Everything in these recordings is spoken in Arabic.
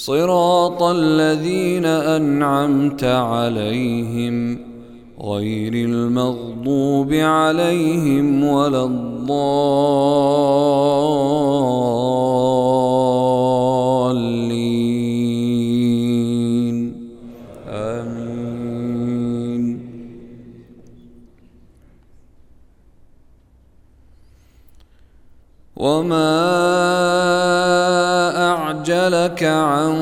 صراط الذين أنعمت عليهم غير المغضوب عليهم ولا الضالين. آمين. وما أعجلك عن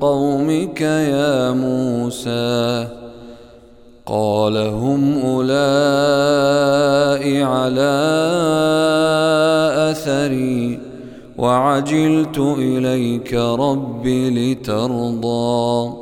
قومك يا موسى قال هم أولئك على أثري وعجلت إليك رب لترضى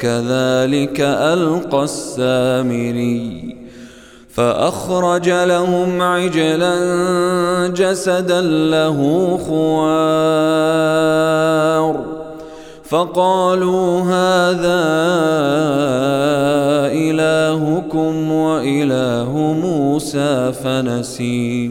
فكذلك ألقى السامري فأخرج لهم عجلا جسدا له خوار فقالوا هذا إلهكم وإله موسى فنسيه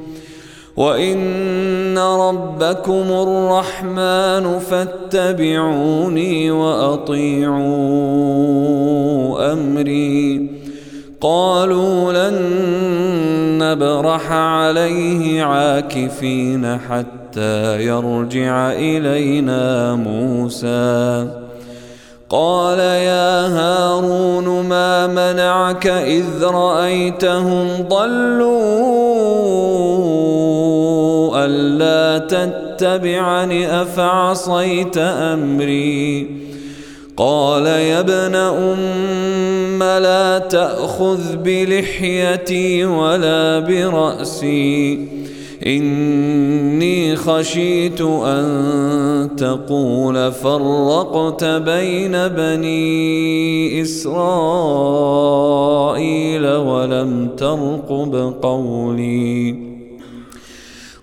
وان ربكم الرحمن فاتبعوني واطيعوا امري قالوا لن نبرح عليه عاكفين حتى يرجع الينا موسى قال يا هارون ما منعك اذ رايتهم ضلوا تتبعني أفعصيت أمري؟ قال يا ابن أم لا تأخذ بلحيتي ولا برأسي. إني خشيت أن تقول فرقت بين بني إسرائيل ولم ترقب قولي.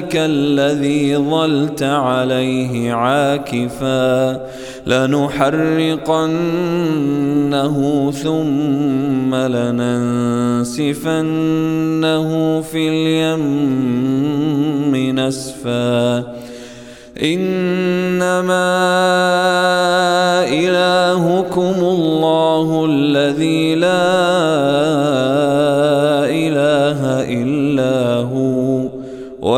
إلهك الذي ظلت عليه عاكفا لنحرقنه ثم لننسفنه في اليم نسفا. إنما إلهكم الله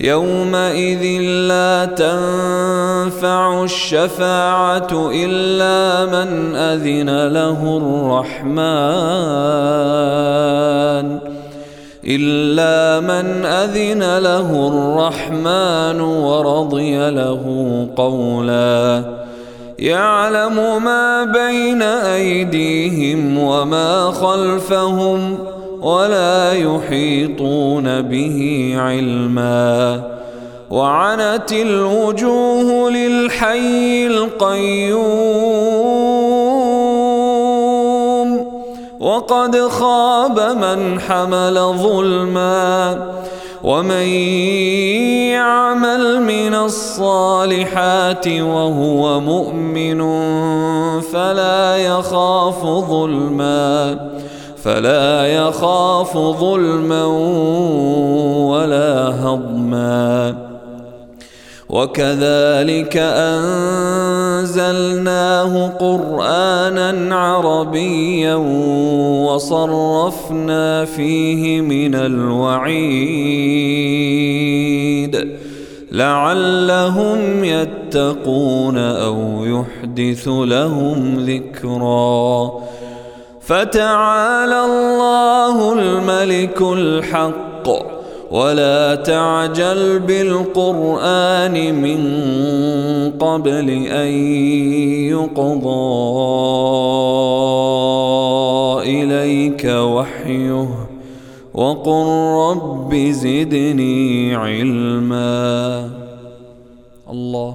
يومئذ لا تنفع الشفاعة إلا من أذن له الرحمن. إلا من أذن له الرحمن ورضي له قولاً. يعلم ما بين أيديهم وما خلفهم. ولا يحيطون به علما. وعنت الوجوه للحي القيوم. وقد خاب من حمل ظلما. ومن يعمل من الصالحات وهو مؤمن فلا يخاف ظلما. فلا يخاف ظلما ولا هضما. وكذلك أنزلناه قرآنا عربيا وصرفنا فيه من الوعيد. لعلهم يتقون أو يحدث لهم ذكرا. فتعالى الله الملك الحق ولا تعجل بالقرآن من قبل أن يقضى إليك وحيه وقل رب زدني علما. الله